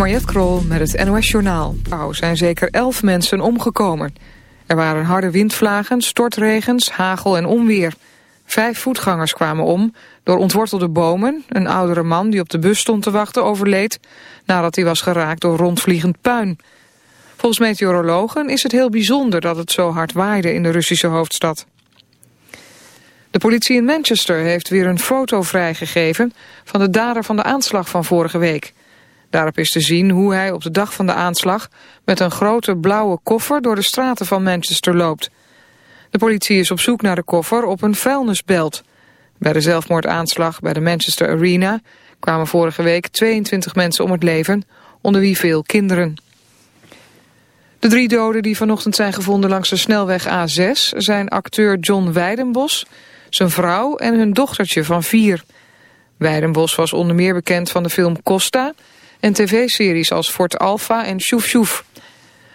Mariette Krol met het NOS Journaal. Er zijn zeker elf mensen omgekomen. Er waren harde windvlagen, stortregens, hagel en onweer. Vijf voetgangers kwamen om door ontwortelde bomen. Een oudere man die op de bus stond te wachten overleed... nadat hij was geraakt door rondvliegend puin. Volgens meteorologen is het heel bijzonder dat het zo hard waaide in de Russische hoofdstad. De politie in Manchester heeft weer een foto vrijgegeven... van de dader van de aanslag van vorige week... Daarop is te zien hoe hij op de dag van de aanslag met een grote blauwe koffer door de straten van Manchester loopt. De politie is op zoek naar de koffer op een vuilnisbelt. Bij de zelfmoordaanslag bij de Manchester Arena kwamen vorige week 22 mensen om het leven, onder wie veel kinderen. De drie doden die vanochtend zijn gevonden langs de snelweg A6 zijn acteur John Weidenbos, zijn vrouw en hun dochtertje van vier. Weidenbos was onder meer bekend van de film Costa en tv-series als Fort Alpha en Sjoef Sjoef.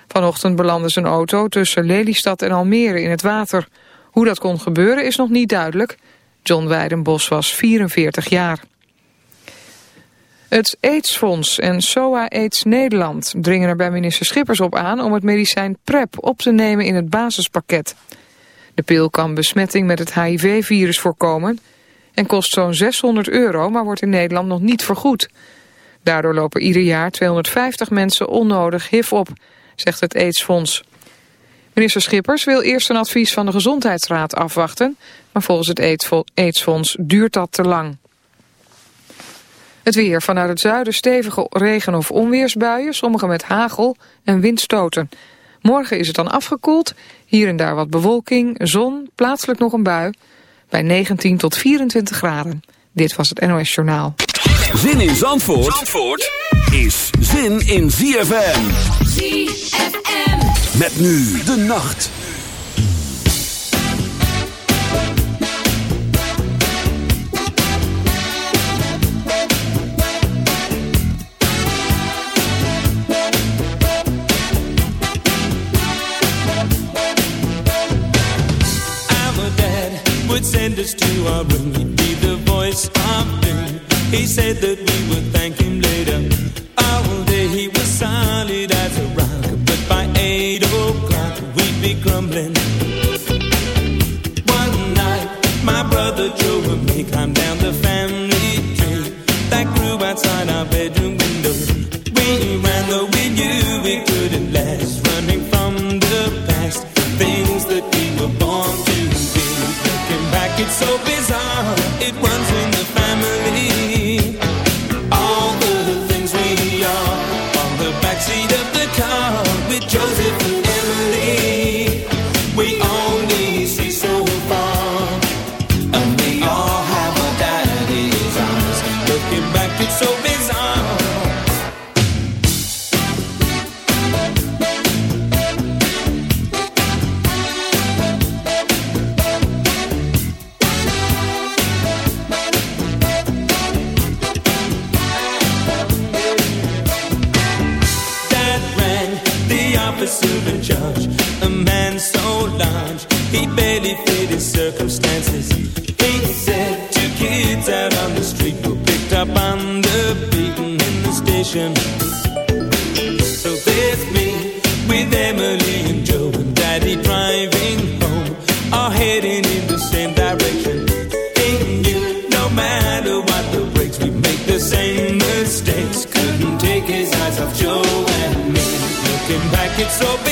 Vanochtend belandde zijn auto tussen Lelystad en Almere in het water. Hoe dat kon gebeuren is nog niet duidelijk. John Weidenbos was 44 jaar. Het AIDS-fonds en SOA AIDS Nederland dringen er bij minister Schippers op aan om het medicijn PrEP op te nemen in het basispakket. De pil kan besmetting met het HIV-virus voorkomen en kost zo'n 600 euro, maar wordt in Nederland nog niet vergoed. Daardoor lopen ieder jaar 250 mensen onnodig HIV op, zegt het AIDS-fonds. Minister Schippers wil eerst een advies van de Gezondheidsraad afwachten, maar volgens het AIDS-fonds duurt dat te lang. Het weer. Vanuit het zuiden stevige regen- of onweersbuien, sommige met hagel en windstoten. Morgen is het dan afgekoeld, hier en daar wat bewolking, zon, plaatselijk nog een bui, bij 19 tot 24 graden. Dit was het NOS Journaal. Zin in Zandvoort, Zandvoort is zin in ZFM. ZFM. Met nu de nacht. would send us to our room. He'd be the voice of doom. He said that we would thank him later. Oh, All day he was solid as a rock, but by eight o'clock we'd be crumbling. One night, my brother Joe and me climbed down the family tree that grew outside our bedroom window. We ran though we knew we couldn't last, running from the past, things that we were born to be. Looking back, it's so bizarre. It runs station. So there's me with Emily and Joe and Daddy driving home, all heading in the same direction. He knew no matter what the breaks, we make the same mistakes. Couldn't take his eyes off Joe and me. Looking back, it's so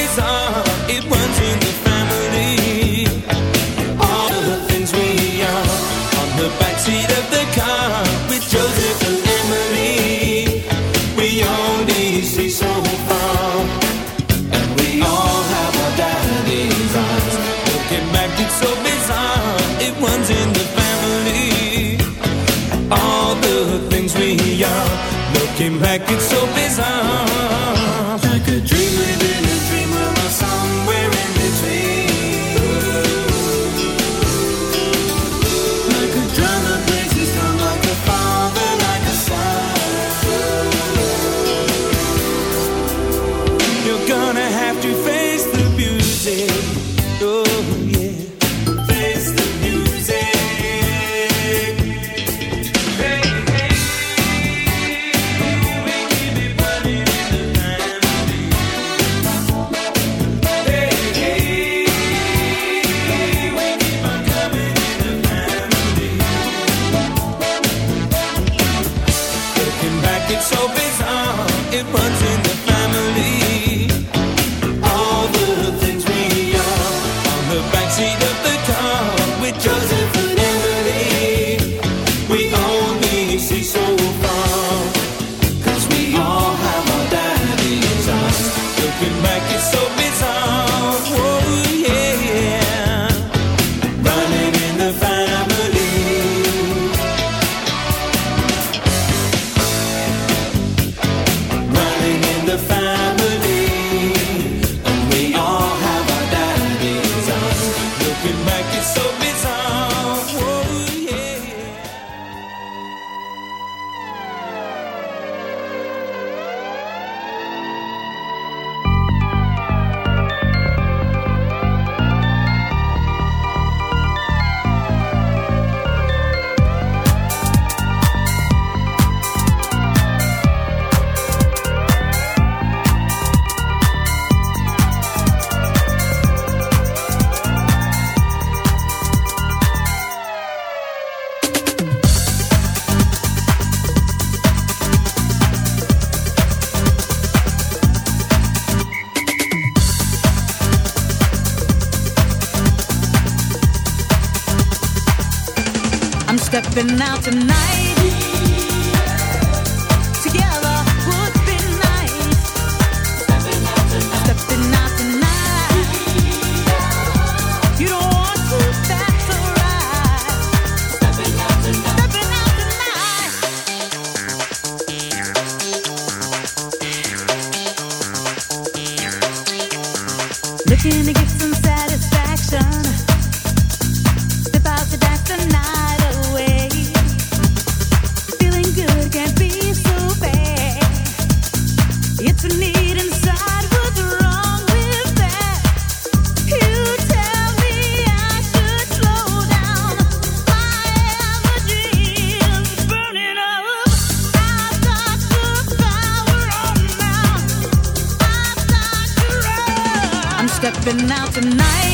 stepping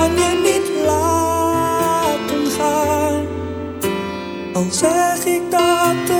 kan je niet laten gaan, al zeg ik dat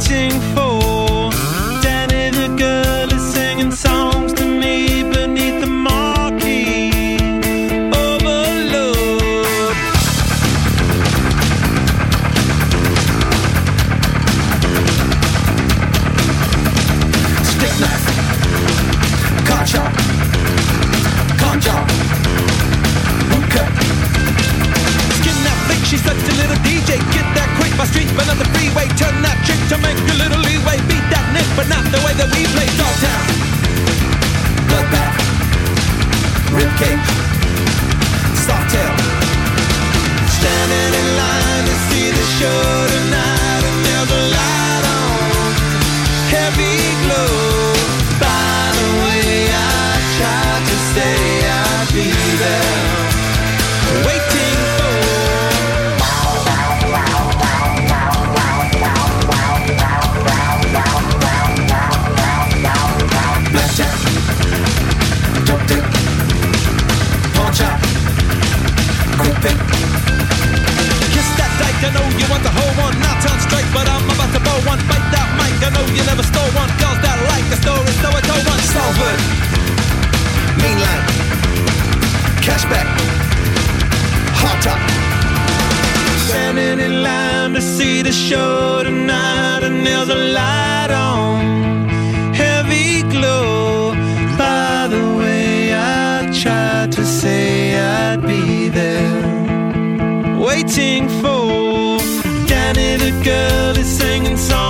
waiting for the way that we play. Dogtown, bloodbath, ribcage, softail. Standing in line to see the show you want the whole one. Not turn straight, but I'm about to bow one. Bite that mic, I know you never stole one. Girls that like the story, so I told one. Salford, mainline, cashback, hot top. Standing in line to see the show tonight, and there's a light on, heavy glow. By the way, I tried to say I'd be there, waiting for Danny the girl is singing songs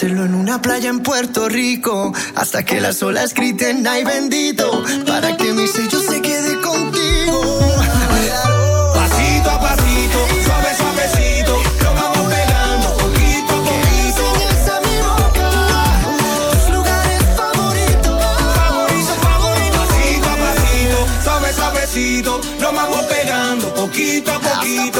Hacerlo en una playa en Puerto Rico. Hasta que las olas griten, ay bendito. Para que mi sello se quede contigo. Pasito a pasito, suave, suavecito. Lo vamos pegando poquito a poquito. Tus lugares favoritos. Pasito a pasito, suave, suavecito. Lo vamos pegando poquito a poquito.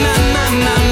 My, my, my,